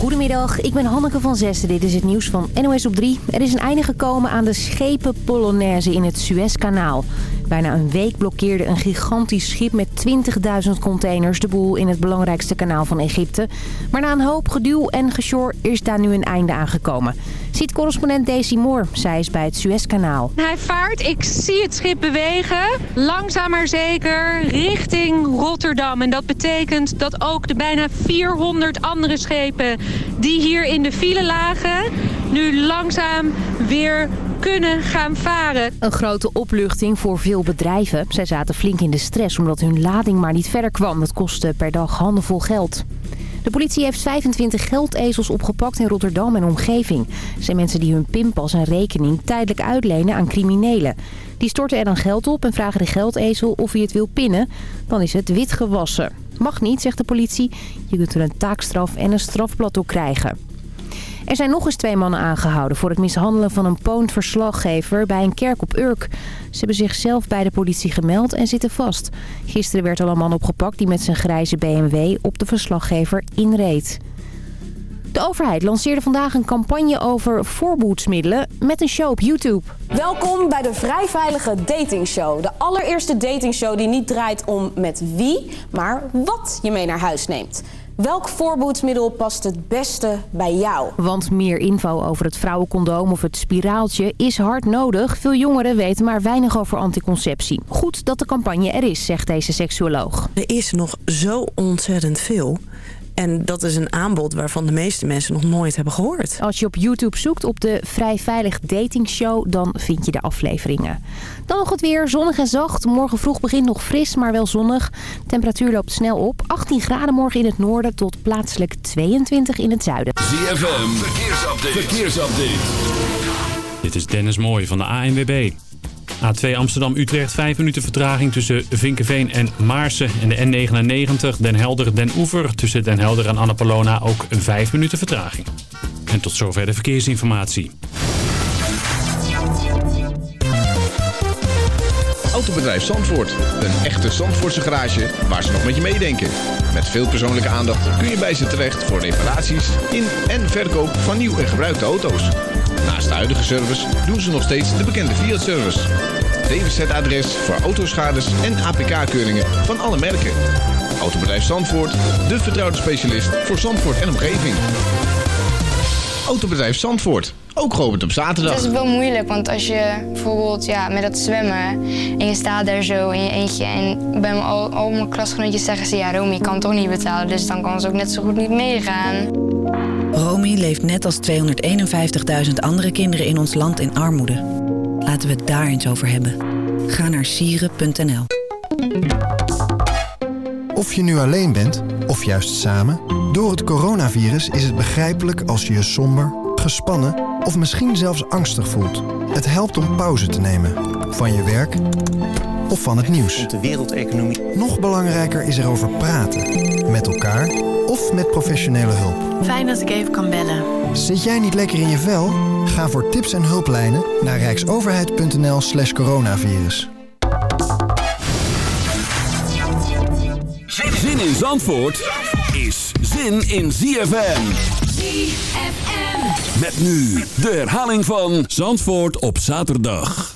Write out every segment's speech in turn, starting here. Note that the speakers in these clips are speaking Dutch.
Goedemiddag, ik ben Hanneke van Zessen. Dit is het nieuws van NOS op 3. Er is een einde gekomen aan de schepen Polonaise in het Suezkanaal. Bijna een week blokkeerde een gigantisch schip met 20.000 containers de boel in het belangrijkste kanaal van Egypte. Maar na een hoop geduw en gesjor is daar nu een einde aangekomen. Ziet correspondent Daisy Moore, zij is bij het Suezkanaal. Hij vaart, ik zie het schip bewegen, langzaam maar zeker, richting Rotterdam. En dat betekent dat ook de bijna 400 andere schepen die hier in de file lagen... nu langzaam weer kunnen gaan varen. Een grote opluchting voor veel bedrijven. Zij zaten flink in de stress omdat hun lading maar niet verder kwam. Dat kostte per dag handenvol geld. De politie heeft 25 geldezels opgepakt in Rotterdam en omgeving. Het zijn mensen die hun pinpas en rekening tijdelijk uitlenen aan criminelen. Die storten er dan geld op en vragen de geldezel of hij het wil pinnen. Dan is het wit gewassen. Mag niet, zegt de politie. Je kunt er een taakstraf en een strafblad door krijgen. Er zijn nog eens twee mannen aangehouden voor het mishandelen van een poont verslaggever bij een kerk op Urk. Ze hebben zichzelf bij de politie gemeld en zitten vast. Gisteren werd al een man opgepakt die met zijn grijze BMW op de verslaggever inreed. De overheid lanceerde vandaag een campagne over voorboedsmiddelen met een show op YouTube. Welkom bij de vrij veilige datingshow. De allereerste datingshow die niet draait om met wie, maar wat je mee naar huis neemt. Welk voorboedsmiddel past het beste bij jou? Want meer info over het vrouwencondoom of het spiraaltje is hard nodig. Veel jongeren weten maar weinig over anticonceptie. Goed dat de campagne er is, zegt deze seksuoloog. Er is nog zo ontzettend veel. En dat is een aanbod waarvan de meeste mensen nog nooit hebben gehoord. Als je op YouTube zoekt op de Vrij Veilig Dating Show, dan vind je de afleveringen. Dan nog het weer, zonnig en zacht. Morgen vroeg begint nog fris, maar wel zonnig. Temperatuur loopt snel op. 18 graden morgen in het noorden tot plaatselijk 22 in het zuiden. ZFM, verkeersupdate. verkeersupdate. Dit is Dennis Mooij van de ANWB. A2 Amsterdam-Utrecht 5 minuten vertraging tussen Vinkenveen en Maarsen. En de N99 Den Helder-Den Oever tussen Den Helder en Annapolona ook 5 minuten vertraging. En tot zover de verkeersinformatie. Autobedrijf Zandvoort. Een echte Zandvoortse garage waar ze nog met je meedenken. Met veel persoonlijke aandacht kun je bij ze terecht voor reparaties in en verkoop van nieuw en gebruikte auto's. Naast de huidige service doen ze nog steeds de bekende Fiat-service. DWZ-adres voor autoschades en APK-keuringen van alle merken. Autobedrijf Zandvoort, de vertrouwde specialist voor Zandvoort en omgeving. Autobedrijf Zandvoort, ook geopend op zaterdag. Het is wel moeilijk, want als je bijvoorbeeld ja, met dat zwemmen... en je staat daar zo in je eentje... en bij mijn, al, al mijn klasgenootjes zeggen ze... ja, Romy, kan toch niet betalen, dus dan kan ze ook net zo goed niet meegaan. Romy leeft net als 251.000 andere kinderen in ons land in armoede. Laten we het daar eens over hebben. Ga naar sieren.nl Of je nu alleen bent, of juist samen... door het coronavirus is het begrijpelijk als je je somber, gespannen... of misschien zelfs angstig voelt. Het helpt om pauze te nemen. Van je werk of van het nieuws. De wereldeconomie. Nog belangrijker is erover praten. Met elkaar of met professionele hulp. Fijn dat ik even kan bellen. Zit jij niet lekker in je vel? Ga voor tips en hulplijnen naar rijksoverheid.nl slash coronavirus. Zin in Zandvoort is zin in ZFM. ZFM. Met nu de herhaling van Zandvoort op zaterdag.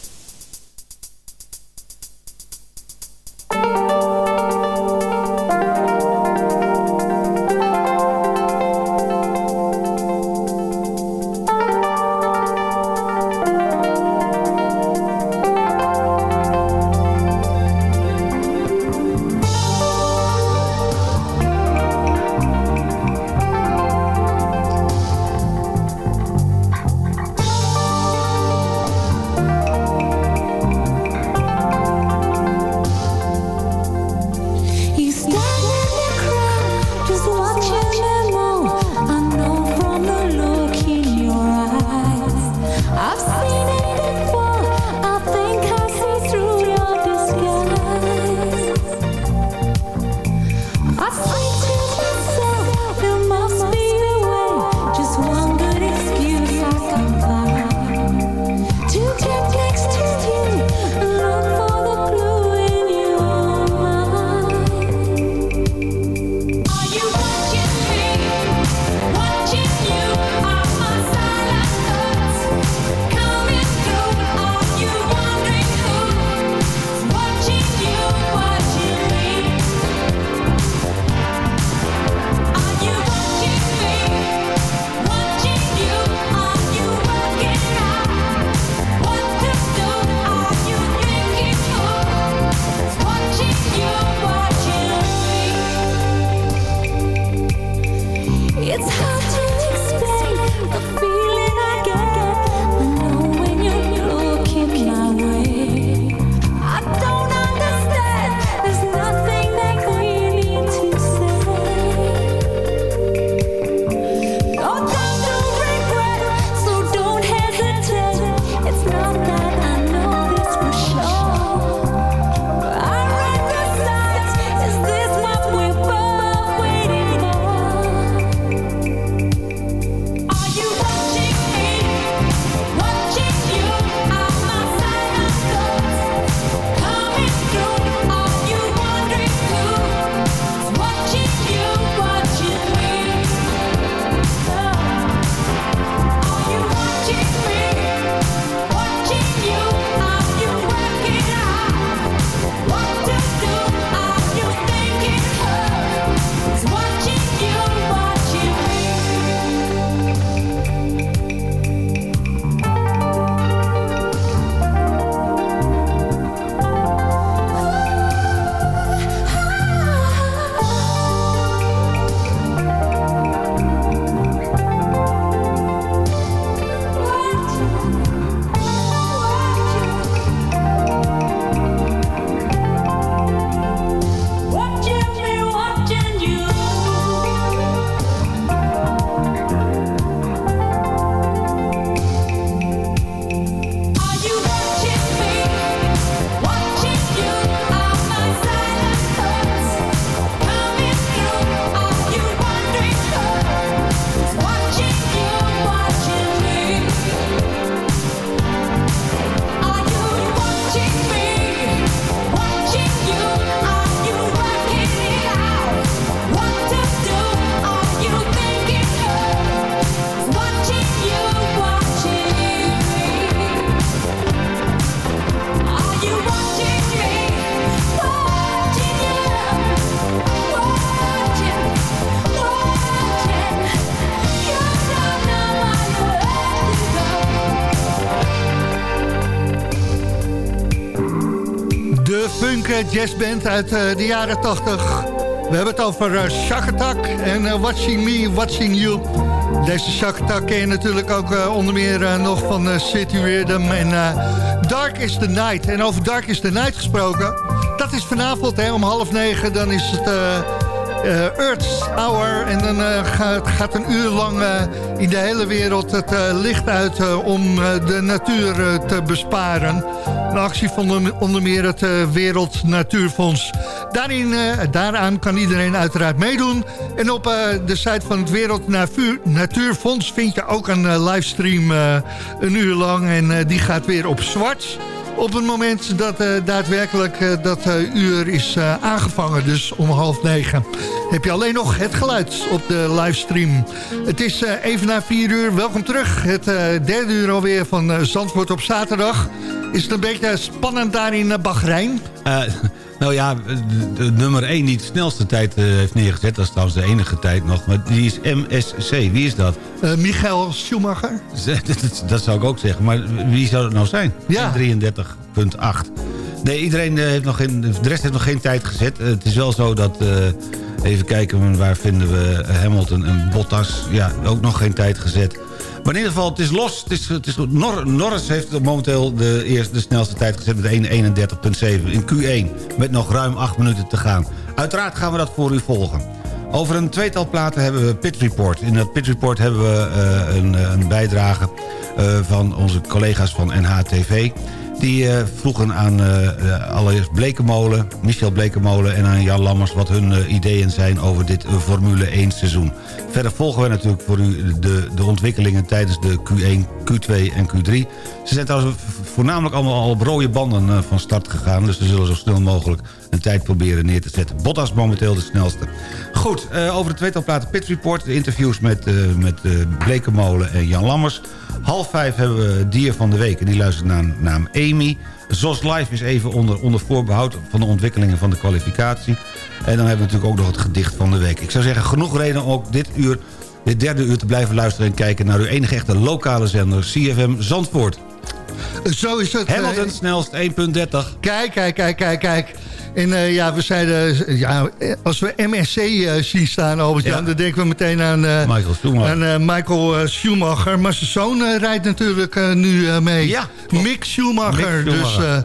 Jazzband uit uh, de jaren 80. We hebben het over uh, Shakatak en uh, Watching Me, Watching You. Deze Shakatak ken je natuurlijk ook onder meer nog van City en Dark is the Night. En over Dark is the Night gesproken, dat is vanavond hè, om half negen. Dan is het Earth's Hour. En dan gaat, gaat, een uur lang in de hele wereld het licht uit om de natuur te besparen. Een actie van onder meer het Wereld Natuurfonds. Daarin, daaraan kan iedereen uiteraard meedoen. En op de site van het Wereld Natuurfonds vind je ook een livestream een uur lang. En die gaat weer op zwart op het moment dat uh, daadwerkelijk uh, dat uh, uur is aangevangen. Dus om half negen heb je alleen nog het geluid op de livestream. Het is even na vier uur. Welkom terug. Het derde uur alweer van Zandvoort op zaterdag. Is het een beetje spannend daar in Bahrein? Nou ja, de, nummer 1 die de snelste tijd uh, heeft neergezet... dat is trouwens de enige tijd nog, maar die is MSC. Wie is dat? Uh, Michael Schumacher. dat, dat, zou ik ook zeggen, maar wie zou dat nou zijn? Ja. 33,8. Nee, iedereen uh, heeft nog geen... De rest heeft nog geen tijd gezet. het is wel zo dat... even kijken, waar vinden we Hamilton en Bottas? Ja, ook nog geen tijd gezet. Maar in ieder geval, het is los. Het is, het is, Norris heeft momenteel de, eerste, de snelste tijd gezet met 1.31.7 in Q1. Met nog ruim 8 minuten te gaan. Uiteraard gaan we dat voor u volgen. Over een tweetal platen hebben we Pit Report. In dat Pit Report hebben we uh, een, een, bijdrage uh, van onze collega's van NHTV... Die vroegen aan allereerst Blekemolen, Michel Blekemolen en aan Jan Lammers... wat hun ideeën zijn over dit Formule 1 seizoen. Verder volgen we natuurlijk voor u de, de ontwikkelingen tijdens de Q1, Q2 en Q3. Ze zijn trouwens voornamelijk allemaal al op rode banden van start gegaan... dus we zullen zo snel mogelijk een tijd proberen neer te zetten. Bottas momenteel de snelste. Goed, over de tweetal platen Pit Report. De interviews met, met Blekemolen en Jan Lammers... Half vijf hebben we Dier van de Week en die luistert naar naam Amy. ZOS Live is even onder, onder voorbehoud van de ontwikkelingen van de kwalificatie. En dan hebben we natuurlijk ook nog het gedicht van de week. Ik zou zeggen, genoeg reden om ook dit uur, dit derde uur te blijven luisteren... en kijken naar uw enige echte lokale zender, CFM Zandvoort. Zo is het. Hamilton eh, snelst 1.30. Kijk, kijk, kijk, kijk, kijk. En eh, ja, we zeiden, eh, ja, als we MSC uh, zien staan, Albert-Jan... Dan denken we meteen aan Michael Schumacher. Michael Schumacher. Maar zijn zoon rijdt natuurlijk nu mee. Ja, Mick Schumacher. Mick Schumacher. Dus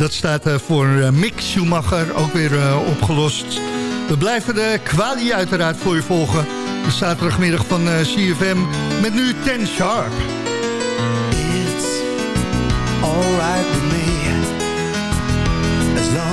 dat staat eh, voor eh, Mick Schumacher, ook weer eh, opgelost. We blijven de kwalie uiteraard voor je volgen. De zaterdagmiddag van CFM met nu Ten Sharp. It's alright with me. As long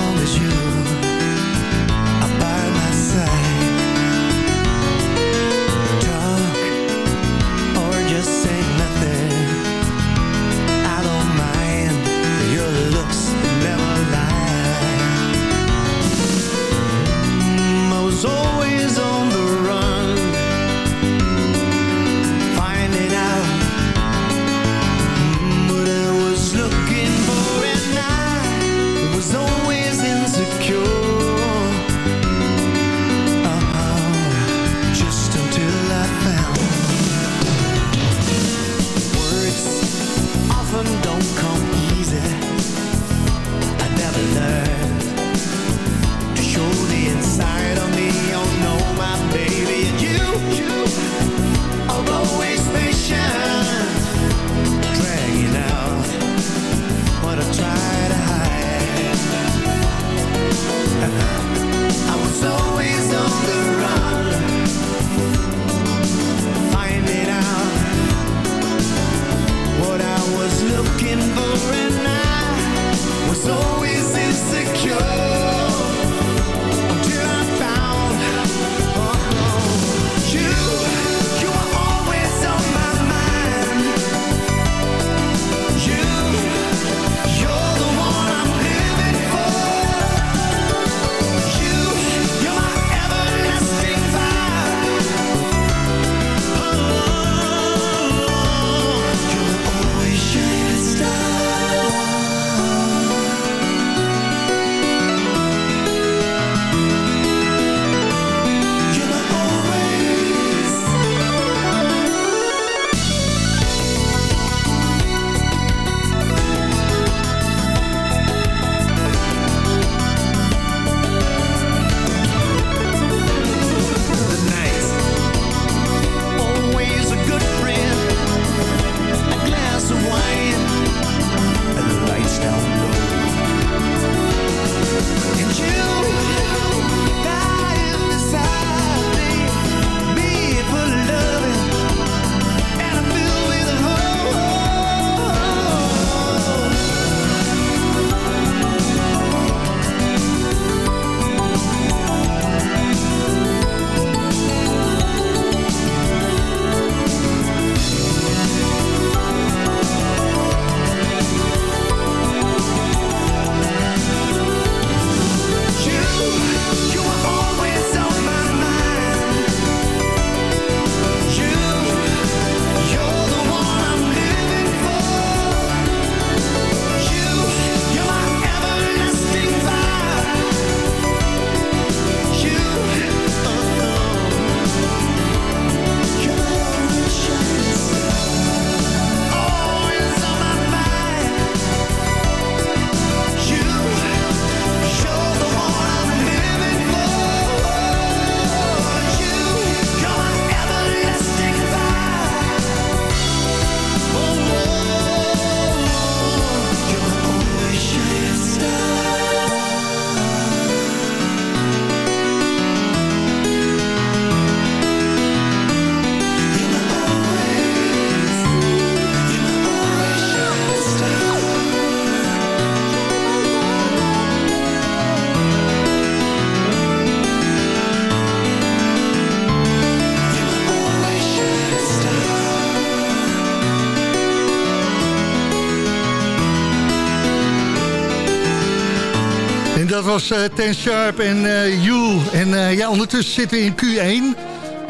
Eh, ten Sharp en uh, En eh, ja, ondertussen zitten we in Q1.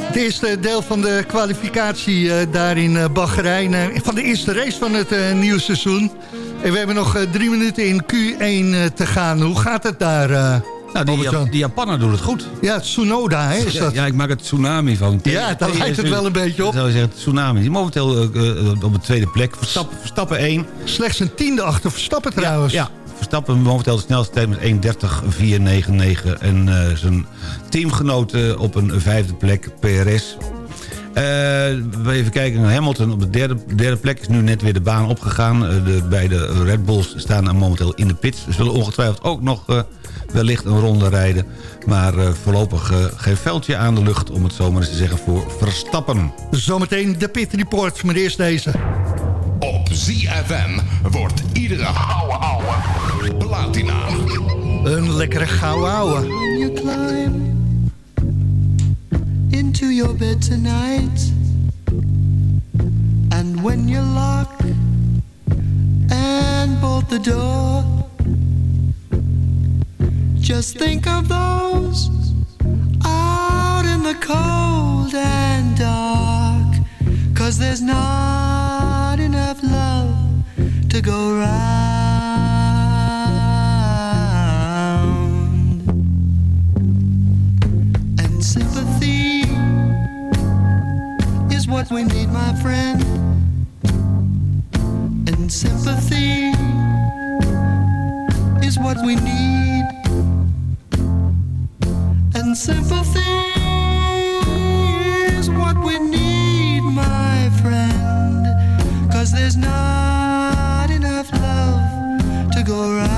Het eerste deel van de kwalificatie daar in Bahrein. van de eerste race van het nieuwe seizoen. En we hebben nog drie minuten in Q1 te gaan. Hoe gaat het daar? Nou, die, Japanner die doen het goed. Ja, Tsunoda, hè, is dat? Ja, ik maak het tsunami van. Ja, daar lijkt het wel een beetje op. Zou zeggen, tsunami. Die momenteel op de tweede plek. Verstappen, Verstappen één. Slechts een tiende achter Verstappen trouwens. Ja, Verstappen momenteel de snelste tijd met 1.30.499. En uh, zijn teamgenoten op een vijfde plek, PRS. Uh, we even kijken naar Hamilton op de derde, derde plek. Is nu net weer de baan opgegaan. De beide Red Bulls staan momenteel in de pits. Ze zullen ongetwijfeld ook nog wellicht een ronde rijden. Maar voorlopig geen veldje aan de lucht, om het zo maar eens te zeggen, voor Verstappen. Zometeen de Pit Report, maar eerst deze. Op ZFM wordt iedere ouwe ouwe platina. Een lekkere gouden ouwe. into your bed tonight. And when you lock and bolt the door, just think of those out in the cold and dark. Cause there's not love to go round. And sympathy is what we need, my friend. And sympathy is what we need. And sympathy is what we need. Cause there's not enough love to go around.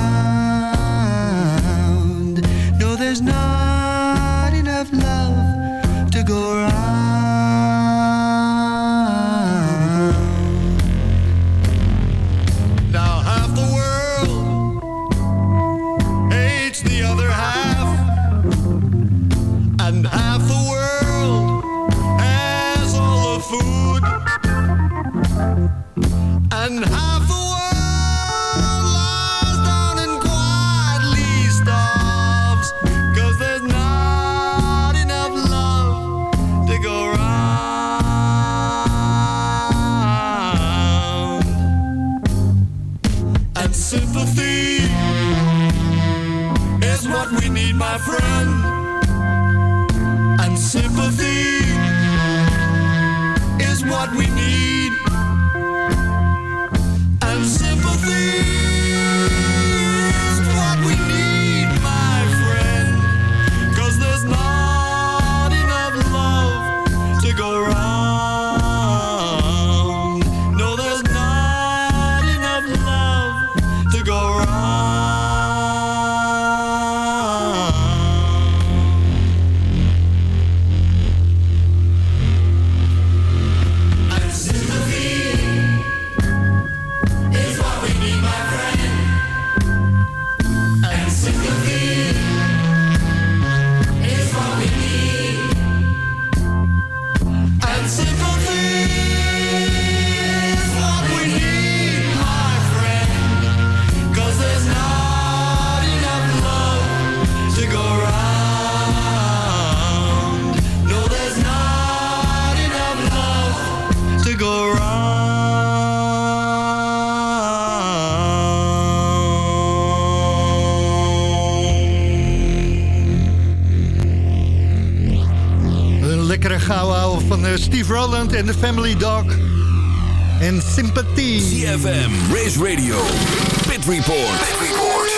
Steve Rowland en de Family Dog. En sympathie. CFM, Race Radio, Pit Report. Pit Report.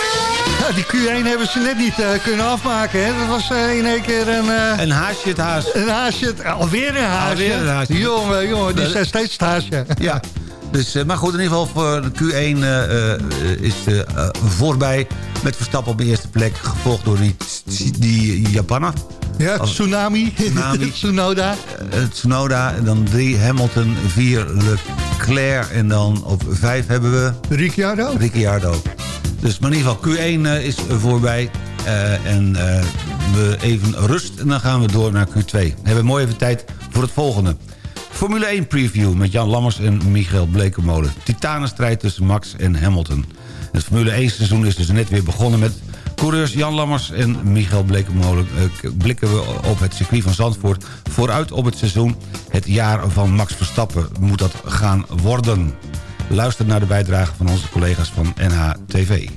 Ja, die Q1 hebben ze net niet eh, kunnen afmaken. Hè? Dat was eh, in één keer een... eh, Een haasje het haas. Een haasje. het- Alweer een haasje. Alweer een haasje. Jongen, jongen, die zijn steeds het haasje. Ja. Dus, eh, maar goed, in ieder geval voor de Q1 eh, eh, is eh, voorbij. Met Verstappen op de eerste plek. Gevolgd door die, die Japaner. Ja, tsunami. Tsunami. Tsunoda. Eh, Tsunoda. En dan drie Hamilton. Vier Leclerc. En dan op vijf hebben we... Ricciardo. Ricciardo. Dus maar in ieder geval Q1 eh, is voorbij. Eh, en eh, we even rust en dan gaan we door naar Q2. We hebben mooi even tijd voor het volgende. Formule 1 preview met Jan Lammers en Michael Blekemolen. Titanenstrijd tussen Max en Hamilton. Het Formule 1 seizoen is dus net weer begonnen met coureurs Jan Lammers en Michael Blekemolen. Eh, blikken we op het circuit van Zandvoort vooruit op het seizoen. Het jaar van Max Verstappen moet dat gaan worden. Luister naar de bijdrage van onze collega's van NHTV.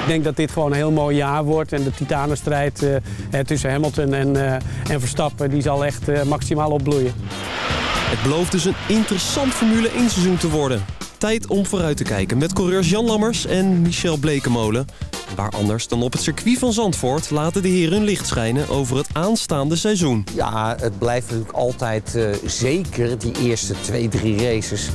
Ik denk dat dit gewoon een heel mooi jaar wordt. En de titanenstrijd eh, eh, tussen Hamilton en, eh, en Verstappen... die zal echt eh, maximaal opbloeien. Het belooft dus een interessant Formule 1 seizoen te worden. Tijd om vooruit te kijken met coureurs Jan Lammers en Michel Blekemolen. Waar anders dan op het circuit van Zandvoort laten de heren hun licht schijnen over het aanstaande seizoen. Ja, het blijft natuurlijk altijd, eh, zeker die eerste twee, drie races,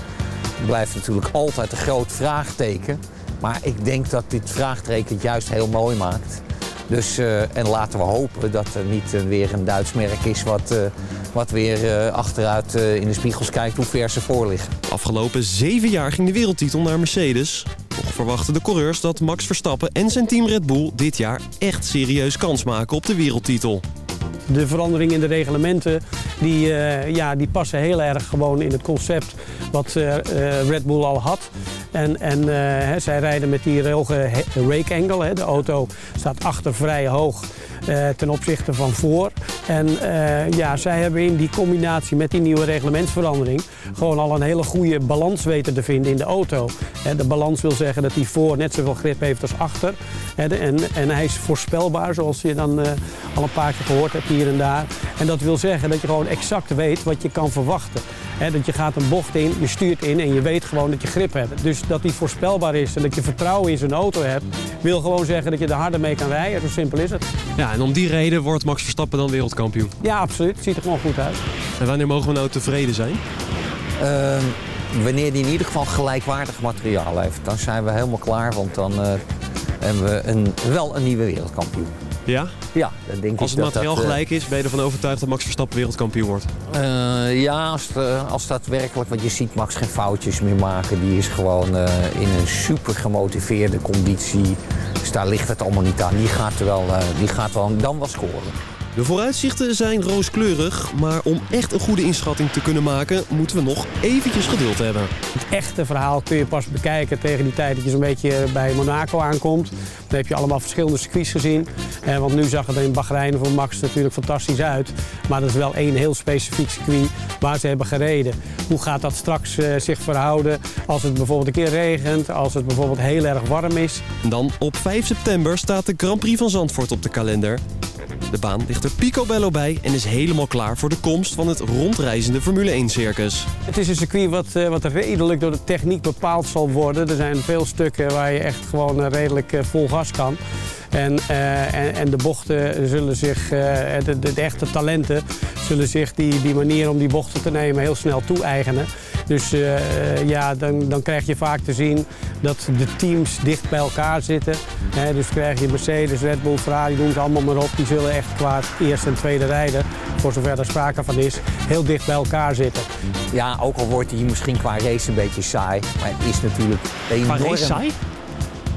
blijft natuurlijk altijd een groot vraagteken. Maar ik denk dat dit vraagteken juist heel mooi maakt. Dus, eh, en laten we hopen dat er niet eh, weer een Duits merk is wat, eh, wat weer eh, achteruit eh, in de spiegels kijkt hoe ver ze voor liggen. Afgelopen zeven jaar ging de wereldtitel naar Mercedes. Toch verwachten de coureurs dat Max Verstappen en zijn team Red Bull dit jaar echt serieus kans maken op de wereldtitel. De veranderingen in de reglementen die, eh, ja, die passen heel erg gewoon in het concept wat eh, eh, Red Bull al had. En, en eh, zij rijden met die hoge rake angle. De auto staat achter vrij hoog eh, ten opzichte van voor. En eh, ja, zij hebben in die combinatie met die nieuwe reglementsverandering gewoon al een hele goede balans weten te vinden in de auto. De balans wil zeggen dat hij voor net zoveel grip heeft als achter. En, en hij is voorspelbaar, zoals je dan eh, al een paar keer gehoord hebt hier en daar. En dat wil zeggen dat je gewoon exact weet wat je kan verwachten. Dat je gaat een bocht in, je stuurt in en je weet gewoon dat je grip hebt. Dus dat die voorspelbaar is en dat je vertrouwen in zijn auto hebt, wil gewoon zeggen dat je er harder mee kan rijden. Zo simpel is het. Ja, en om die reden wordt Max Verstappen dan wereldkampioen. Ja, absoluut. Het ziet er gewoon goed uit. En wanneer mogen we nou tevreden zijn? Ehm, wanneer die in ieder geval gelijkwaardig materiaal heeft, dan zijn we helemaal klaar. Want dan eh, hebben we een, wel een nieuwe wereldkampioen. Ja? Ja, dan denk Als ik het dat materiaal dat, eh, gelijk is, ben je ervan overtuigd dat Max Verstappen wereldkampioen wordt? Eh, ja, als, het, eh, als dat werkelijk, want je ziet Max geen foutjes meer maken. Die is gewoon eh, in een super gemotiveerde conditie. Dus daar ligt het allemaal niet aan. Die gaat, wel, eh, die gaat wel, dan wel scoren. De vooruitzichten zijn rooskleurig, maar om echt een goede inschatting te kunnen maken, moeten we nog eventjes geduld hebben. Het echte verhaal kun je pas bekijken tegen die tijd dat je zo'n beetje bij Monaco aankomt. Dan heb je allemaal verschillende circuits gezien. Eh, want nu zag het in Bahrein voor Max natuurlijk fantastisch uit. Maar dat is wel één heel specifiek circuit waar ze hebben gereden. Hoe gaat dat straks eh, zich verhouden als het bijvoorbeeld een keer regent, als het bijvoorbeeld heel erg warm is? Dan op 5 september staat de Grand Prix van Zandvoort op de kalender. De baan ligt er picobello bij en is helemaal klaar voor de komst van het rondreizende Formule 1-circus. Het is een circuit wat, eh, wat redelijk door de techniek bepaald zal worden. Er zijn veel stukken waar je echt gewoon eh, redelijk eh, vol gas kan. En, en, en de bochten zullen zich, de, de, de echte talenten, zullen zich die, die manier om die bochten te nemen heel snel toe-eigenen. Dus eh, ja, dan, dan krijg je vaak te zien dat de teams dicht bij elkaar zitten. Hè, dus krijg je Mercedes, Red Bull, Ferrari, noem ze allemaal maar op. Die zullen echt qua eerste en tweede rijden, voor zover er sprake van is, heel dicht bij elkaar zitten. Ja, ook al wordt hij misschien qua race een beetje saai. Maar het is natuurlijk enorm... race saai?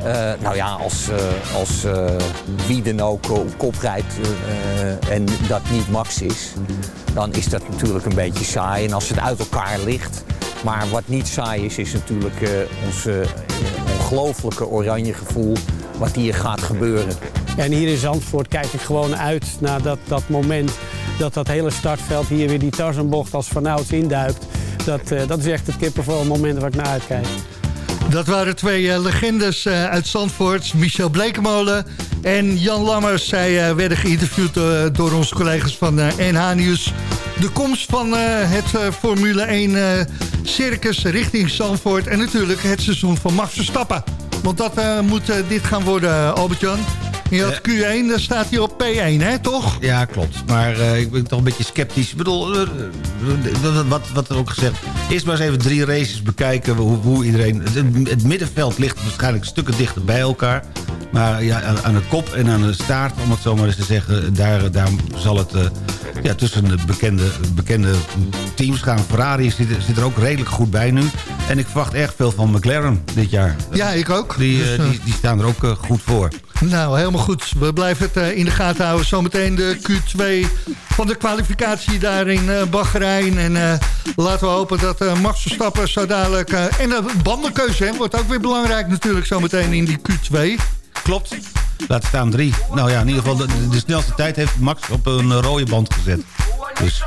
Eh, nou ja, als, eh, als eh, wie dan ook op kop rijdt en dat niet Max is, dan is dat natuurlijk een beetje saai. En als het uit elkaar ligt. Maar wat niet saai is, is natuurlijk ons ongelooflijke oranje gevoel wat hier gaat gebeuren. En hier in Zandvoort kijk ik gewoon uit naar dat, dat moment dat dat hele startveld hier weer die Tarzanbocht als vanouds induikt. Dat, dat is echt het kippenvel moment waar ik naar uitkijk. Dat waren twee eh, legendes eh, uit Zandvoort. Michel Blekemolen en Jan Lammers. Zij eh, werden geïnterviewd door onze collega's van NH Nieuws. De komst van het Formule 1 eh, circus richting Zandvoort. En natuurlijk het seizoen van Max Verstappen. Want dat moet dit gaan worden, Albert-Jan. Je had Q1, daar staat hij op P1, hè, toch? Ja, klopt. Maar eh, ik ben toch een beetje sceptisch. Ik bedoel, eh, eh, wat, wat er ook gezegd... Eerst maar eens even drie races bekijken. Hoe, hoe iedereen... Het, het middenveld ligt waarschijnlijk stukken dichter bij elkaar. Maar ja, aan, aan de kop en aan de staart, om het zo maar eens te zeggen... daar, daar zal het eh, ja, tussen de bekende, bekende teams gaan. Ferrari zit, zit er ook redelijk goed bij nu. En ik verwacht erg veel van McLaren dit jaar. Ja, ik ook. Die, Dus, eh, eh, die, die staan er ook eh, goed voor. Nou, helemaal goed. We blijven het eh, in de gaten houden. Zometeen de Q2 van de kwalificatie daar in eh, Bahrein. En eh, laten we hopen dat Max Verstappen zo dadelijk... en de bandenkeuze hè, wordt ook weer belangrijk natuurlijk zometeen in die Q2. Klopt. Laat staan drie. Nou ja, in ieder geval de, de snelste tijd heeft Max op een rode band gezet. Dus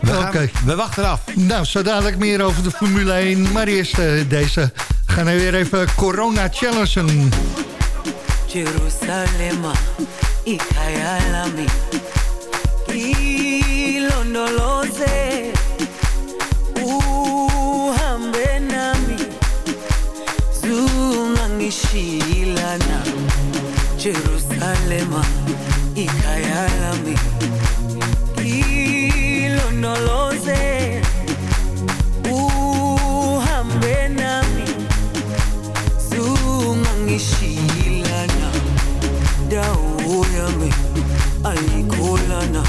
we, gaan- Oké. we wachten af. Nou, zo dadelijk meer over de Formule 1. Maar eerst deze. We gaan weer even corona challengen. Jerusalema ikhaya lami. Ngilondoloze uhambe nami. Zungangishilana Jerusalema ikhaya lami. dawo yami ayikholana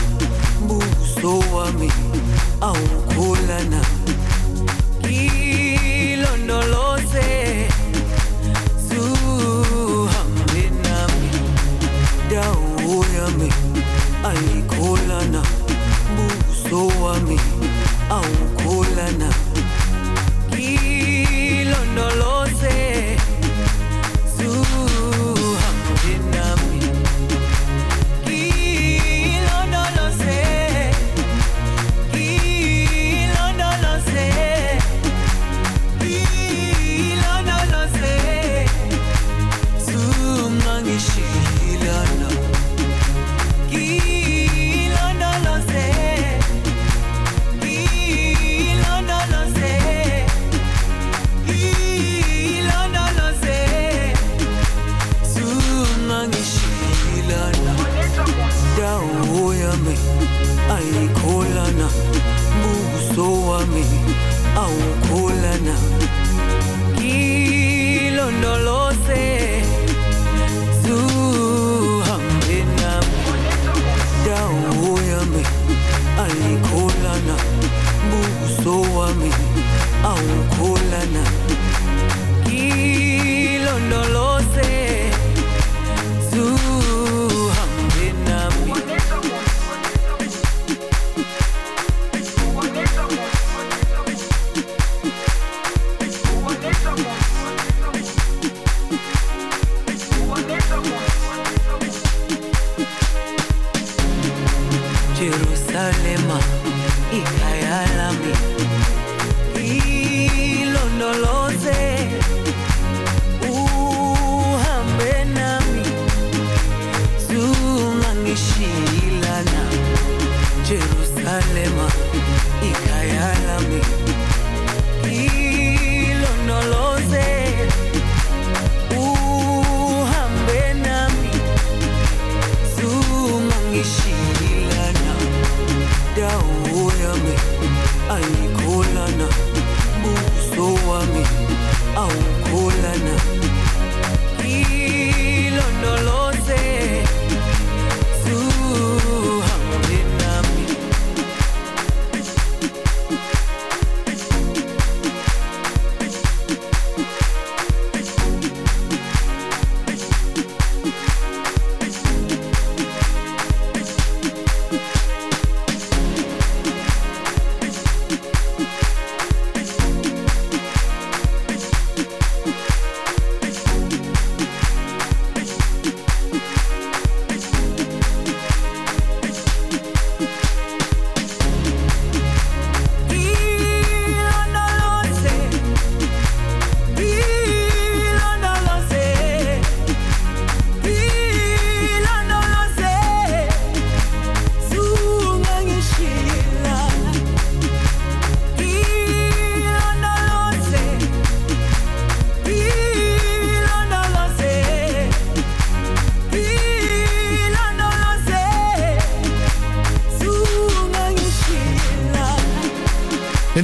buso wami awukholana. Ilondoloze zuhambe nami. Dawo yami ayikholana buso wami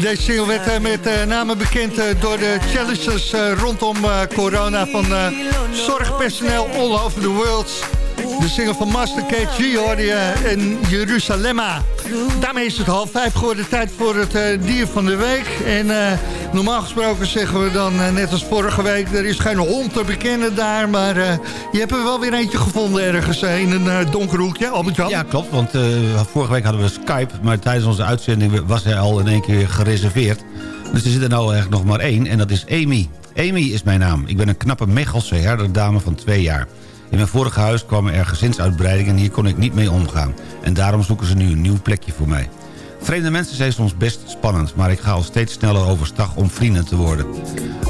deze single werd eh, met eh, name bekend eh, door de challenges rondom corona van zorgpersoneel all over the world. De single van Master KG hoorde je in Jeruzalemma. Daarmee is het half vijf geworden, tijd voor het dier van de week. En normaal gesproken zeggen we dan, eh, net als vorige week... er is geen hond te bekennen daar, maar eh, je hebt er wel weer eentje gevonden ergens eh, in een eh, donker hoekje. Albert-Jan? Ja, klopt, want vorige week hadden we Skype... maar tijdens onze uitzending was hij al in één keer gereserveerd. Dus er zit er nou eigenlijk nog maar één en dat is Amy. Amy is mijn naam. Ik ben een knappe Mechelse herderdame van twee jaar. In mijn vorige huis kwam er gezinsuitbreiding en hier kon ik niet mee omgaan. En daarom zoeken ze nu een nieuw plekje voor mij. Vreemde mensen zijn soms best spannend... maar ik ga al steeds sneller overstag om vrienden te worden.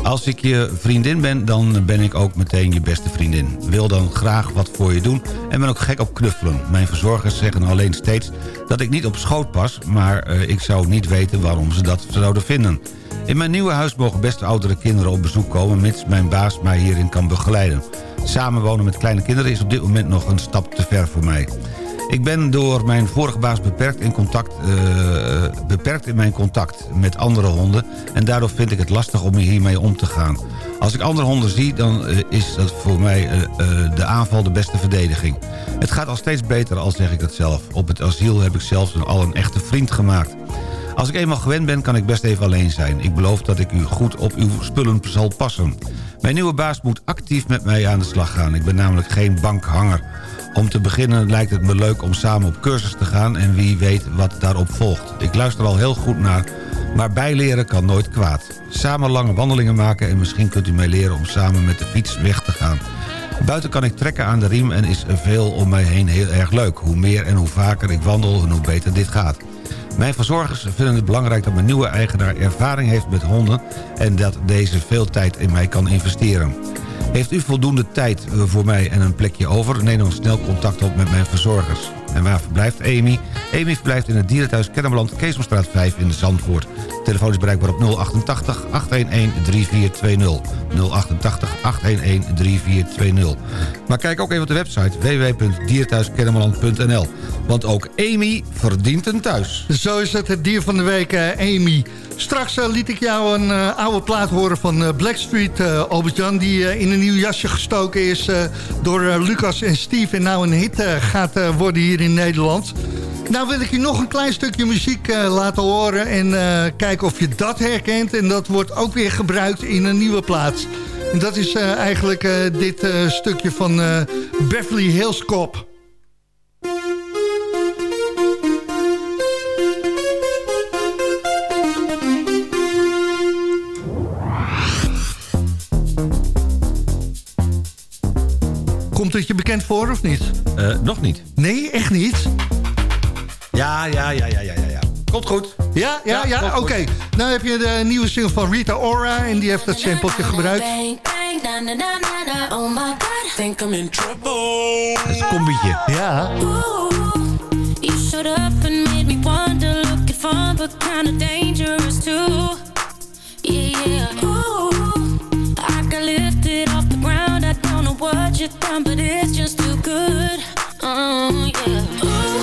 Als ik je vriendin ben, dan ben ik ook meteen je beste vriendin. Wil dan graag wat voor je doen en ben ook gek op knuffelen. Mijn verzorgers zeggen alleen steeds dat ik niet op schoot pas... maar eh, ik zou niet weten waarom ze dat zouden vinden. In mijn nieuwe huis mogen best oudere kinderen op bezoek komen... mits mijn baas mij hierin kan begeleiden. Samenwonen met kleine kinderen is op dit moment nog een stap te ver voor mij. Ik ben door mijn vorige baas beperkt in, contact, eh, beperkt in mijn contact met andere honden... en daardoor vind ik het lastig om hiermee om te gaan. Als ik andere honden zie, dan eh, is dat voor mij eh, de aanval de beste verdediging. Het gaat al steeds beter, al zeg ik dat zelf. Op het asiel heb ik zelfs al een echte vriend gemaakt. Als ik eenmaal gewend ben, kan ik best even alleen zijn. Ik beloof dat ik u goed op uw spullen zal passen. Mijn nieuwe baas moet actief met mij aan de slag gaan. Ik ben namelijk geen bankhanger. Om te beginnen lijkt het me leuk om samen op cursus te gaan... en wie weet wat daarop volgt. Ik luister al heel goed naar, maar bijleren kan nooit kwaad. Samen lange wandelingen maken en misschien kunt u mij leren... om samen met de fiets weg te gaan. Buiten kan ik trekken aan de riem en is veel om mij heen heel erg leuk. Hoe meer en hoe vaker ik wandel en hoe beter dit gaat. Mijn verzorgers vinden het belangrijk dat mijn nieuwe eigenaar ervaring heeft met honden... en dat deze veel tijd in mij kan investeren. Heeft u voldoende tijd eh, voor mij en een plekje over? Neem dan snel contact op met mijn verzorgers. En waar verblijft Amy? Amy verblijft in het dierenthuis Kennemerland, Keesomstraat 5 in Zandvoort. Telefoon is bereikbaar op 088 811 3420. 088 811 3420. Maar kijk ook even op de website www.dierenthuiskennemerland.nl. Want ook Amy verdient een thuis. Zo is het, het dier van de week, eh, Amy. Straks eh, liet ik jou een eh, oude plaat horen van eh, Blackstreet, Albert-Jan... die in een nieuw jasje gestoken is door Lucas en Steve... en nou een hit gaat worden hier in Nederland. Nou wil ik je nog een klein stukje muziek laten horen... en kijken of je dat herkent. En dat wordt ook weer gebruikt in een nieuwe plaats. En dat is eigenlijk dit stukje van Beverly Hills Cop. Het je bekend voor of niet? Eh, nog niet. Nee, echt niet? Ja, ja, ja, ja, ja, ja. ja. Komt goed. Ja, ja, ja, komt oké. goed. Nou heb je de nieuwe single van Rita Ora en die heeft dat sampletje gebruikt. Think I'm in trouble. Dat is een combietje. Ja. You showed up and made me wonder, looking fun but kinda dangerous too. Yeah, yeah. What you done, but it's just too good. Oh, yeah. Ooh,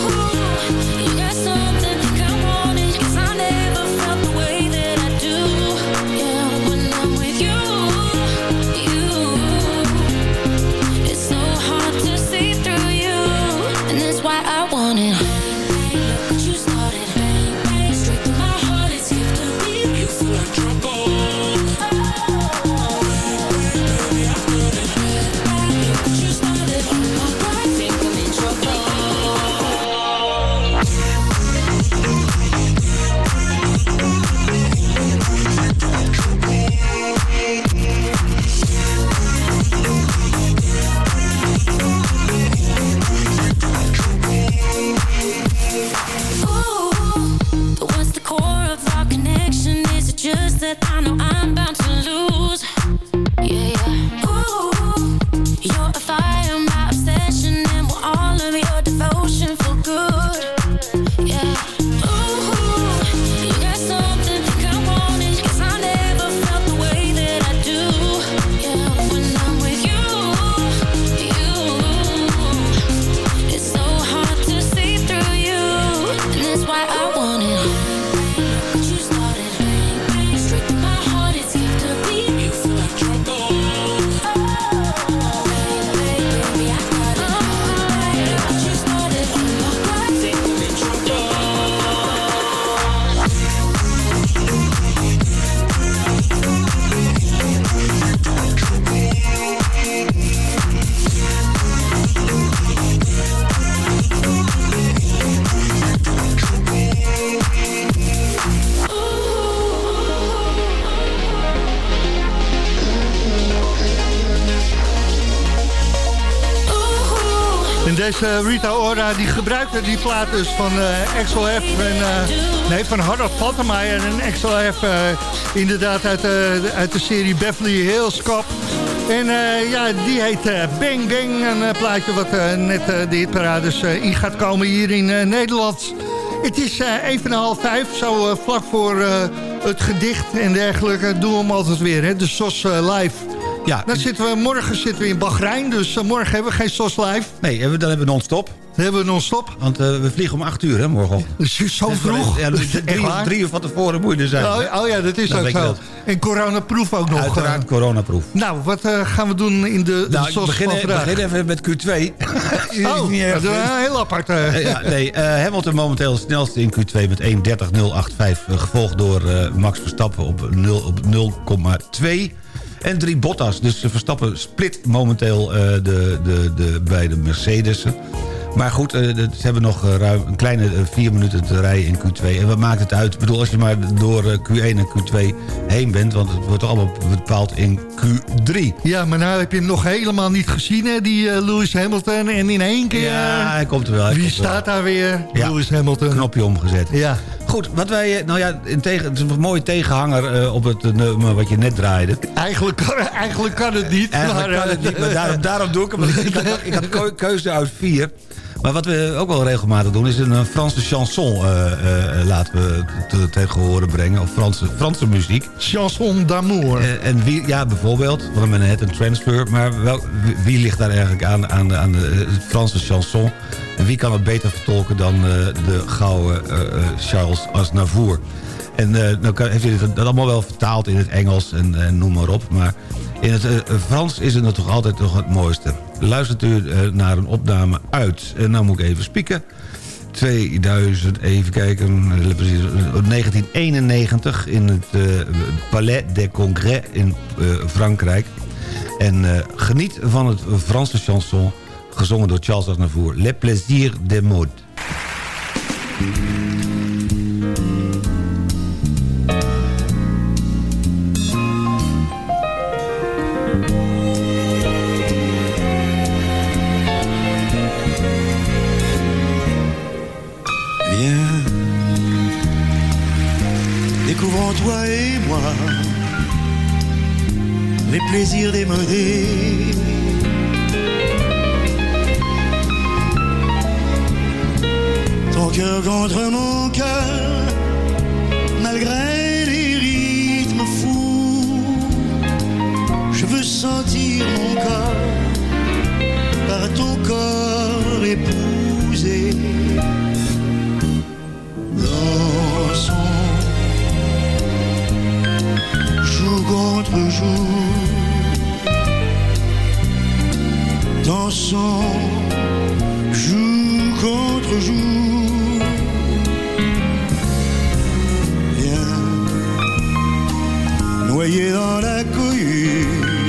die gebruikte die plaat dus van eh Axel F. En, eh, nee, van Harold Faltermeyer en Axel F. eh, inderdaad uit, de uit de serie Beverly Hills Cop. En eh, ja, die heet eh, Bang Bang. Een eh, plaatje wat eh, net eh, de hitparades eh, in gaat komen hier in eh, Nederland. Het is eh, even en half vijf, zo eh, vlak voor eh, het gedicht en dergelijke. Doen we hem altijd weer, hè? de SOS eh, live. Ja. Dan zitten we, morgen zitten we in Bahrein, dus eh, morgen hebben we geen SOS live. Nee, dan hebben we non-stop. Hebben we non-stop. Want eh, we vliegen om 8 uur, hè, morgen. Zo vroeg? Ja, dus drie, drie uur van tevoren moet je er zijn. Oh, oh ja, dat is ook zo. En coronaproef ook nog. Uiteraard eh. coronaproef. Nou, wat eh, gaan we doen in de, Nou, begin, van vandaag? begin even met Q2. Oh, Niet erg heel apart. ja, nee, Hamilton momenteel het snelste in Q2 met 1.30.085. eh, gevolgd door Max Verstappen op 0 op 0,2. En drie Bottas. Dus eh, Verstappen split momenteel de, de, de beide Mercedes'en. Maar goed, eh, ze hebben nog eh, ruim een kleine eh, vier minuten te rijden in Q2. En wat maakt het uit? Ik bedoel, als je maar door eh, Q1 en Q2 heen bent... want het wordt allemaal bepaald in Q3. Ja, maar nou heb je hem nog helemaal niet gezien, hè, die Lewis Hamilton. En in één keer... Ja, hij komt er wel. Wie wel. staat daar weer? Ja. Lewis Hamilton. Knopje omgezet. Ja. Goed, wat wij, nou ja, in tegen, het is een mooie tegenhanger op het nummer wat je net draaide. Eigenlijk, kan- eigenlijk kan het niet. Eigenlijk maar, kan het niet, maar daarom, daarom doe ik hem. Ik, had, ik had keu- keuze uit vier. Maar wat we ook wel regelmatig doen... is een eh, Franse chanson eh, eh, laten we te, tegen horen brengen. Of Franse, Franse muziek. Chanson d'amour. En wie, ja, bijvoorbeeld. We hebben net een transfer. Maar wel, wie- ligt daar eigenlijk aan, aan, de, aan de Franse chanson? En wie kan het beter vertolken dan de gouden Charles Aznavour? En eh, kan, heeft hij dat allemaal wel vertaald in het Engels en, en noem maar op. Maar in het eh, Frans is het toch altijd toch het mooiste. Luistert u eh, naar een opname uit. En nou moet ik even spieken. 2000, even kijken, eh, precies, eh, 1991 in het eh, Palais des Congrès in eh, Frankrijk. En eh, geniet van het Franse chanson, gezongen door Charles Aznavour. Le plaisir des mots. Découvrons toi et moi les plaisirs démodés. Ton cœur contre mon cœur, malgré les rythmes fous, je veux sentir mon corps par ton corps épousé. Dansons, contre jour. Dansons, jour contre jour. Viens, noyé dans la cohue,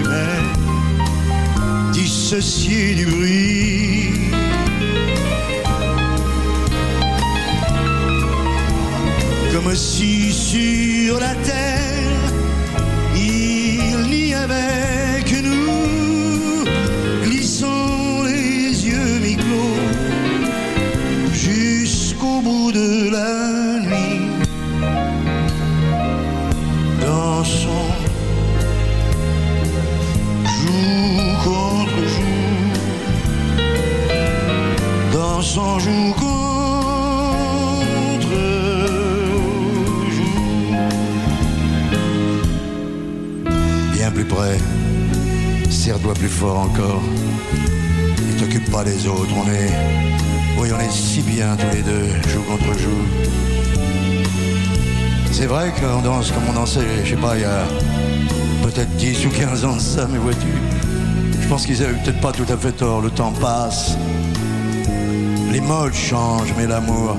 mais dissocié du bruit. comme si sur la terre never serre-toi plus fort encore. Ne t'occupe pas des autres, on est. Oui, on est si bien tous les deux, jour contre jour. C'est vrai qu'on danse comme on dansait, je sais pas, il y a peut-être 10 ou 15 ans de ça, mais vois-tu. Je pense qu'ils avaient peut-être pas tout à fait tort, le temps passe. Les modes changent, mais l'amour,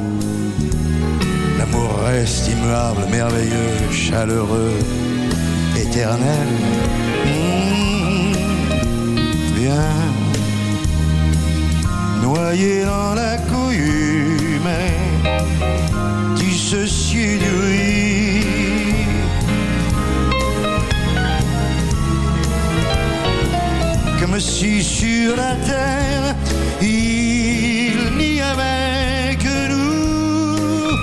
l'amour reste immuable, merveilleux, chaleureux, éternel. Noyé dans la cohue, mais dissocié du riz. Comme si sur la terre il n'y avait que nous,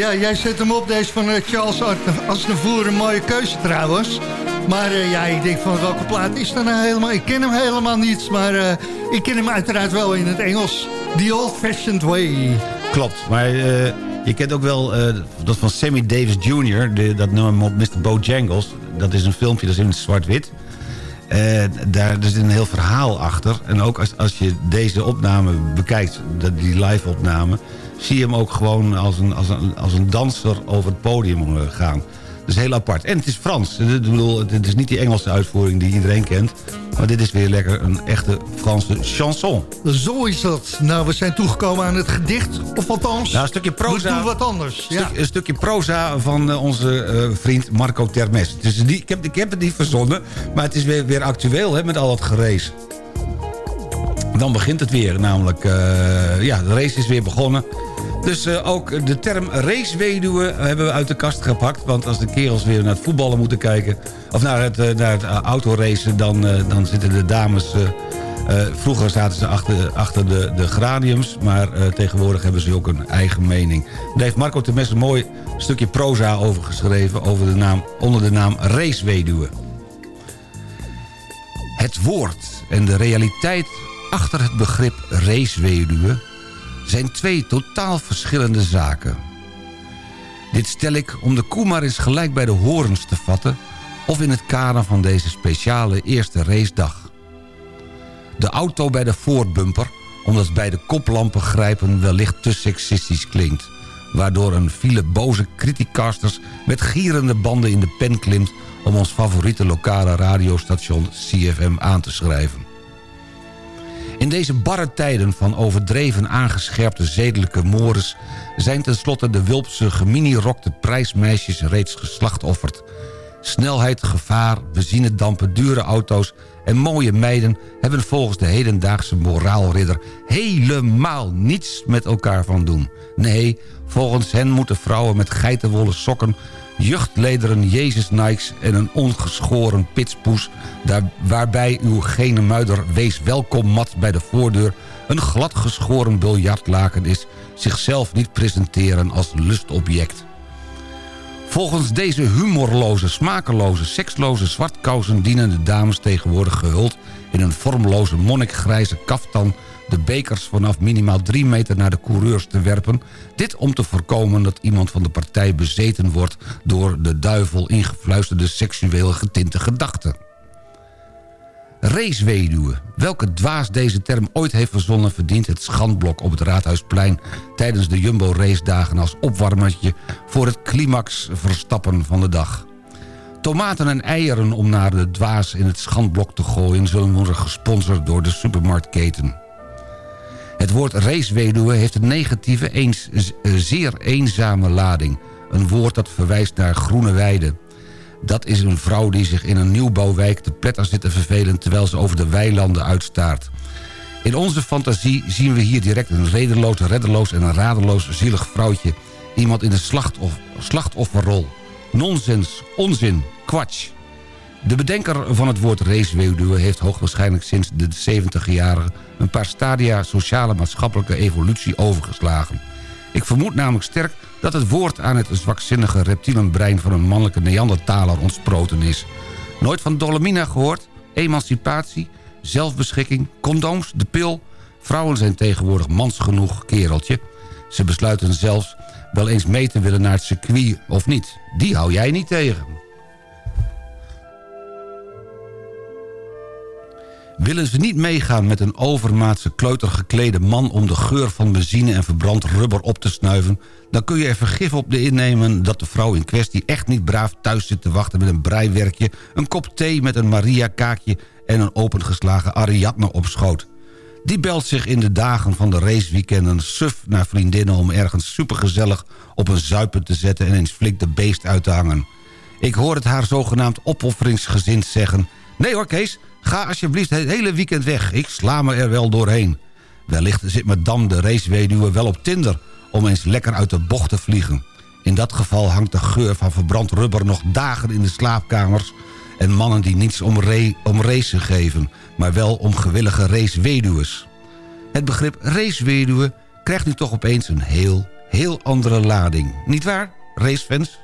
Ja, jij zet hem op, deze van eh, Charles Aznavour. Een mooie keuze trouwens. Maar uh, ja, ik denk van welke plaat is dat nou helemaal? Ik ken hem helemaal niet, maar uh, ik ken hem uiteraard wel in het Engels. The Old Fashioned Way. Klopt, maar je kent ook wel dat van Sammy Davis Jr., de, dat nummer Mr. Bojangles. Dat is een filmpje, dat is in zwart-wit. daar er zit een heel verhaal achter. En ook als, als je deze opname bekijkt, die live opname... zie je hem ook gewoon als een, als een, als een danser over het podium gaan is heel apart. En het is Frans. Ik bedoel, het is niet die Engelse uitvoering die iedereen kent. Maar dit is weer lekker een echte Franse chanson. Zo is dat. Nou, we zijn toegekomen aan het gedicht. Of althans, nou, een stukje proza, we doen wat anders. Stuk, een stukje proza van uh, onze uh, vriend Marco Termes. Dus die, ik, heb, ik heb het niet verzonnen, maar het is weer, weer actueel hè, met al dat gerees. Dan begint het weer, namelijk... Uh, ja, de race is weer begonnen. Dus uh, ook de term raceweduwe hebben we uit de kast gepakt. Want als de kerels weer naar het voetballen moeten kijken... of naar het, uh, naar het autoracen, dan, dan zitten de dames... vroeger zaten ze achter, achter de, de graniums... maar tegenwoordig hebben ze ook een eigen mening. Daar heeft Marco Temes een mooi stukje proza over geschreven... Over de naam, onder de naam raceweduwe. Het woord en de realiteit achter het begrip raceweduwe zijn twee totaal verschillende zaken. Dit stel ik om de koe maar eens gelijk bij de horens te vatten... of in het kader van deze speciale eerste racedag. De auto bij de voorbumper, omdat bij de koplampen grijpen wellicht te seksistisch klinkt... waardoor een file boze criticasters met gierende banden in de pen klimt... om ons favoriete lokale radiostation CFM aan te schrijven. In deze barre tijden van overdreven aangescherpte zedelijke mores... zijn tenslotte de wulpse geminirokte prijsmeisjes reeds geslachtofferd. Snelheid, gevaar, benzinedampen, dure auto's en mooie meiden... hebben volgens de hedendaagse moraalridder helemaal niets met elkaar van doen. Nee, volgens hen moeten vrouwen met geitenwolle sokken juchtlederen Jezus Nikes en een ongeschoren pitspoes... Daar, waarbij uw gene muider wees welkom mat bij de voordeur... een gladgeschoren biljartlaken is... zichzelf niet presenteren als lustobject. Volgens deze humorloze, smakeloze, seksloze zwartkousen... dienen de dames tegenwoordig gehuld in een vormloze monnikgrijze kaftan de bekers vanaf minimaal drie meter naar de coureurs te werpen. Dit om te voorkomen dat iemand van de partij bezeten wordt... door de duivel ingefluisterde seksueel getinte gedachten. Raceweduwe. Welke dwaas deze term ooit heeft verzonnen... verdient het schandblok op het Raadhuisplein... tijdens de Jumbo-racedagen als opwarmertje... voor het climax-verstappen van de dag. Tomaten en eieren om naar de dwaas in het schandblok te gooien... zullen worden gesponsord door de supermarktketen. Het woord raceweduwe heeft een negatieve, eens, eh, zeer eenzame lading. Een woord dat verwijst naar groene weiden. Dat is een vrouw die zich in een nieuwbouwwijk te pletter zit te vervelen... terwijl ze over de weilanden uitstaart. In onze fantasie zien we hier direct een redeloos, reddeloos en een radeloos zielig vrouwtje. Iemand in de slachtofferrol. Nonsens, onzin, kwatsch. De bedenker van het woord raceweduwe heeft hoogwaarschijnlijk sinds de 70 jaren... een paar stadia sociale maatschappelijke evolutie overgeslagen. Ik vermoed namelijk sterk dat het woord aan het zwakzinnige reptielenbrein... van een mannelijke Neandertaler ontsproten is. Nooit van Dolomina gehoord? Emancipatie? Zelfbeschikking? Condooms? De pil? Vrouwen zijn tegenwoordig mans genoeg, kereltje. Ze besluiten zelfs wel eens mee te willen naar het circuit of niet. Die hou jij niet tegen. Willen ze niet meegaan met een overmaatse kleutergeklede man... om de geur van benzine en verbrand rubber op te snuiven... dan kun je er vergif op de innemen dat de vrouw in kwestie... echt niet braaf thuis zit te wachten met een breiwerkje... een kop thee met een Maria-kaakje en een opengeslagen Ariadne op schoot. Die belt zich in de dagen van de raceweekenden suf naar vriendinnen... om ergens supergezellig op een zuipen te zetten... en eens flink de beest uit te hangen. Ik hoor het haar zogenaamd opofferingsgezind zeggen... Nee hoor Kees, Ga alsjeblieft het hele weekend weg. Ik sla me er wel doorheen. Wellicht zit madame de raceweduwe wel op Tinder... om eens lekker uit de bocht te vliegen. In dat geval hangt de geur van verbrand rubber nog dagen in de slaapkamers... en mannen die niets om, om racen geven... maar wel om gewillige raceweduws. Het begrip raceweduwe krijgt nu toch opeens een heel, heel andere lading. Niet waar, racefans?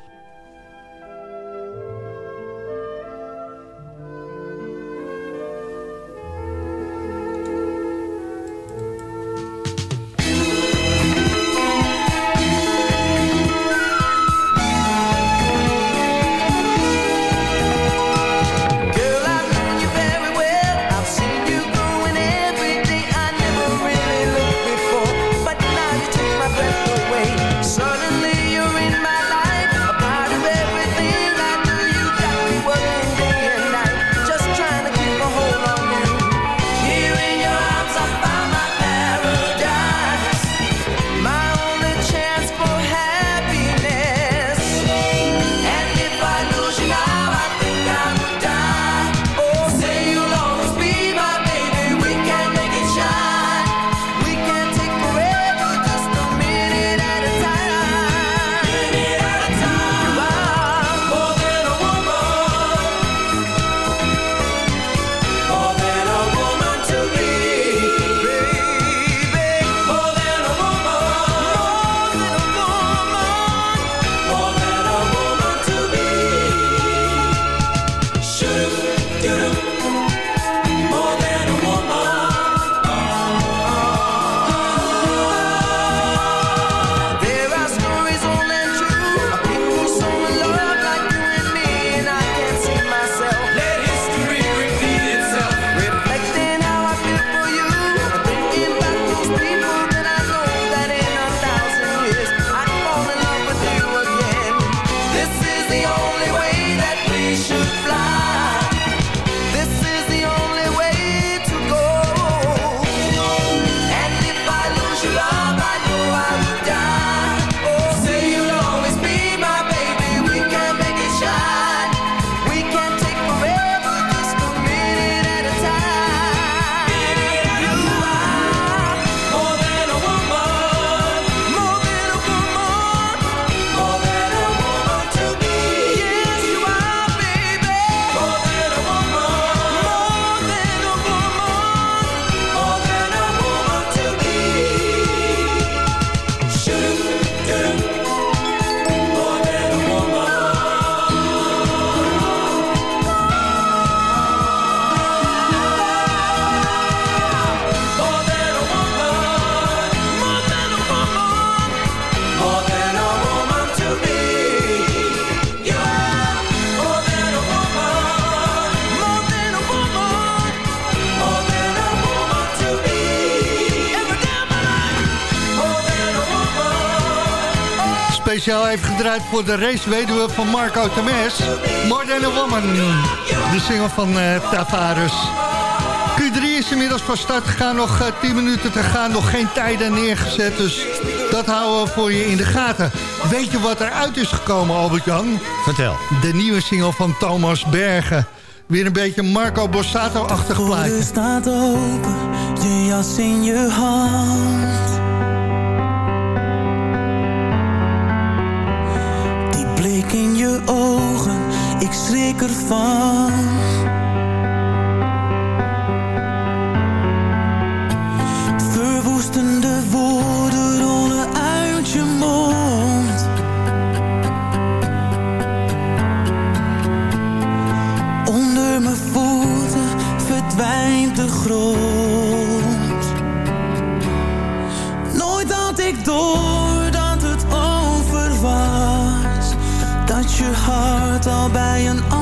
speciaal heeft gedraaid voor de race weduwe van Marco Temes. More Than A Woman, de single van uh, Tavares. Q3 is inmiddels van start gegaan, nog eh, 10 minuten te gaan, nog geen tijden neergezet. Dus dat houden we voor je in de gaten. Weet je wat eruit is gekomen, Albert-Jan? Vertel. De nieuwe single van Thomas Bergen. Weer een beetje Marco Borsato-achtig plaatje. De staat open, je jas in je hand. in je ogen, ik schrik ervan. Verwoestende woorden rollen uit je mond. Onder mijn voeten verdwijnt de grond. hart al bij een ander.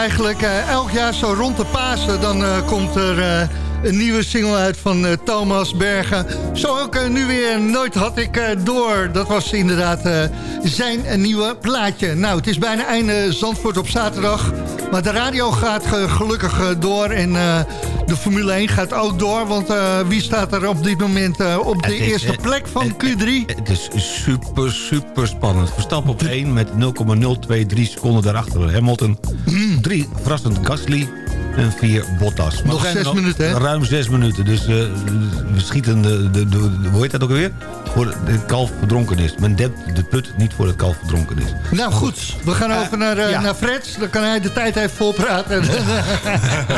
Eigenlijk eh, elk jaar zo rond de Pasen... dan eh, komt er eh, een nieuwe single uit van Thomas Bergen. Zo ook nu weer Nooit had ik door. Dat was inderdaad zijn een nieuwe plaatje. Nou, het is bijna einde Zandvoort op zaterdag. Maar de radio gaat gelukkig door. En de Formule 1 gaat ook door. Want wie staat er op dit moment op de Het is, eerste plek van Q3? Het is super, super spannend. Verstappen op 1 met 0,023 seconden daarachter Hamilton. 3 verrassend Gasly. En 4 Bottas. Maar Nog zes minuten, hè? Ruim 6 minuten. Dus eh, we schieten de, de, de, de- hoe heet dat ook alweer? Voor het kalf verdronken is. Men dempt de put niet voor het kalf verdronken is. Nou goed, we gaan over naar, eh, ja. naar Fred. Dan kan hij de tijd even volpraten.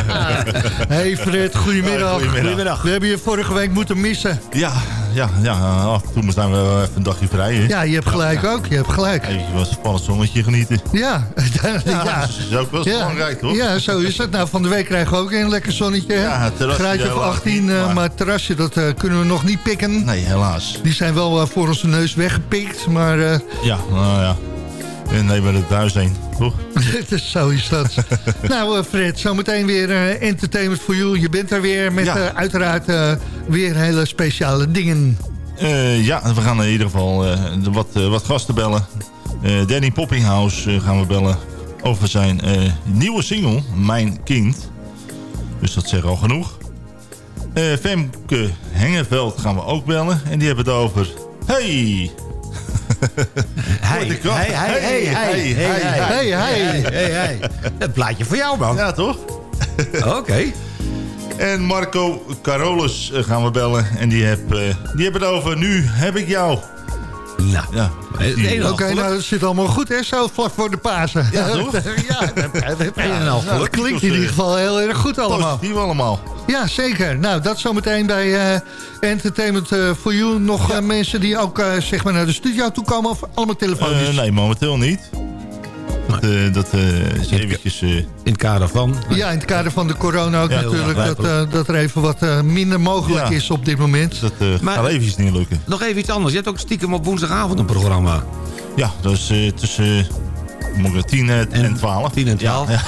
hey Fred, goedemiddag. Goedemiddag. We hebben je vorige week moeten missen. Ja, ja, ja. Af en toe zijn we wel even een dagje vrij. Hè? Ja, je hebt gelijk ook. Je hebt gelijk. Even was een spannend zonnetje genieten. Ja, ja. dat is ook wel belangrijk, toch? Ja, zo is het. Nou, van de week krijgen we ook een lekker zonnetje. Ja, Graadje of helaas 18, niet, eh, maar- maar terrasje, dat eh, kunnen we nog niet pikken. Nee, helaas. Die zijn wel eh, voor onze neus weggepikt, maar Ja, nou ja. En nee, met het huis heen, toch? zo is dat. nou Fred, zometeen weer Entertainment for You. Je bent er weer met Ja. uiteraard weer hele speciale dingen. Ja, we gaan in ieder geval wat, wat gasten bellen. Danny Poppinghouse gaan we bellen over zijn eh, nieuwe single, Mijn Kind. Dus dat zegt al genoeg. Eh, Femke Hengeveld gaan we ook bellen. En die hebben het over... Hey! Hij, hij, hij, hij, Hey, hey. hij, hij. Een plaatje voor jou, man. Ja, toch? Oké. En Marco Carolus eh, gaan we bellen. En die, heb, die hebben het over Nu heb ik jou. Nou, Ja, Oké, nou dat zit allemaal goed hè, zo vlak voor de Pasen. Ja, toch? ja, half dat klinkt in ieder geval heel erg goed allemaal. Positief allemaal. Ja, zeker. Nou, dat zometeen bij eh, Entertainment eh, for You. Nog eh, mensen die ook zeg maar naar de studio toe komen of allemaal telefonisch? Eh, nee, momenteel niet. Dat, eh, dat eh, is eventjes... eh, In het kader van. Ja, in het kader van de corona ook Ja, natuurlijk. Dat, eh, dat er even wat eh, minder mogelijk Ja. is op dit moment. dat eh Maar- gaat eventjes niet lukken. Nog even iets anders. Je hebt ook stiekem op woensdagavond een programma. Ja, dat is eh, tussen eh, moet ik zeggen, 10 en, en 12. 10 en 12. Ja,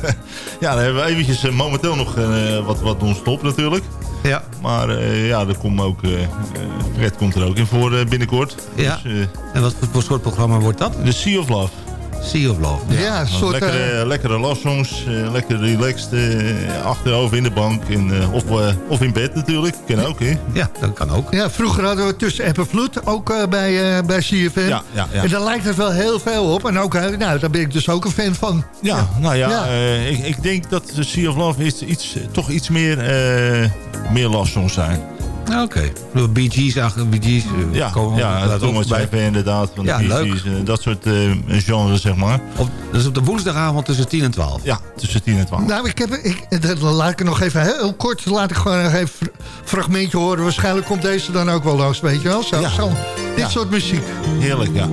ja dan hebben we eventjes momenteel nog wat, wat non-stop natuurlijk. Ja. Maar eh, ja, er komt ook, eh eh, Fred komt er ook in voor binnenkort. Ja. Dus, En wat voor, voor soort programma wordt dat? de Sea of Love. Sea of Love. Ja, een soort... lekkere, lekkere love songs, eh, lekker relaxed, eh, achterover in de bank. En, eh, of, of in bed natuurlijk, kan ook hè. Ja, dat kan ook. ja, vroeger hadden we tussen app en vloed, ook bij, eh, bij CFM. Ja, ja, ja. En daar lijkt het wel heel veel op. En ook, nou, daar ben ik dus ook een fan van. Ja, nou ja, Ja. eh, ik, ik denk dat Sea of Love is iets, toch iets meer, eh meer love songs zijn. Oké. De Bee Gees, Bee Gees. eh, Ja, komen ja bij. Jeffer inderdaad. Van de Ja, Bee leuk. Gees, eh, dat soort eh, genres, zeg maar. Op, dat is op de woensdagavond tussen 10 en 12. Ja, tussen 10 en 12. Nou, ik heb, ik, dat laat ik er nog even heel kort, laat ik gewoon nog even een fragmentje horen. Waarschijnlijk komt deze dan ook wel langs, weet je wel. Zo, Ja. zo, dit Ja. soort muziek. Heerlijk, ja.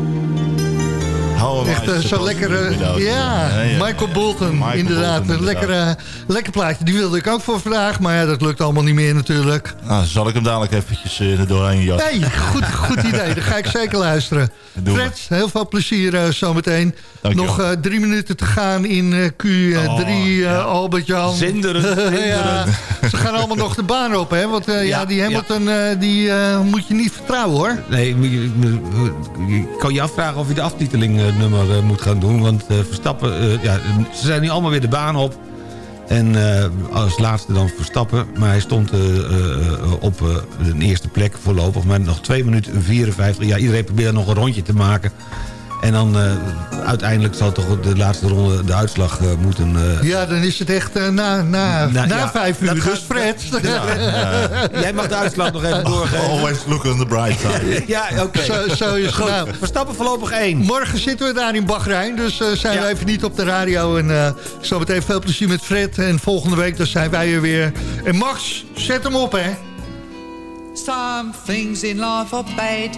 Echt eh, eens zo positief lekker, eh, ja, Michael Bolton, Michael inderdaad. Bolton, een lekker, eh, lekker plaatje, die wilde ik ook voor vandaag. Maar ja, dat lukt allemaal niet meer natuurlijk. Nou, zal ik hem dadelijk eventjes doorheen jassen. Hey, goed, goed idee, dan ga ik zeker luisteren. Fred, heel veel plezier zometeen. Nog eh, drie minuten te gaan in eh, Q3, eh, Albert-Jan. Zinderen, ja, ze gaan allemaal nog de baan op, hè? Want eh, ja, Ja, die Hamilton eh, die, eh, moet je niet vertrouwen, hoor. Nee, je kan je afvragen of je de aftitelingnummer eh, moet gaan doen. Want eh, Verstappen, eh, ja, ze zijn nu allemaal weer de baan op. En als laatste dan Verstappen. Maar hij stond op een eerste plek voorlopig. Maar nog 2 minuten 54. Ja, iedereen probeert nog een rondje te maken. En dan eh, uiteindelijk zal toch de laatste ronde de uitslag eh, moeten... eh, Ja, dan is het echt na, na, na ja, vijf uur. Dus Fred. Jij mag de uitslag nog even doorgeven. Always look on the bright side. Ja, oké. Zo, zo is het Goed, nou. Verstappen voorlopig één. Morgen zitten we daar in Bahrein, dus eh, zijn we Ja. even niet op de radio. En eh zometeen veel plezier met Fred. En volgende week dan zijn wij er weer. En Max, zet hem op, hè. Some things in life are bad.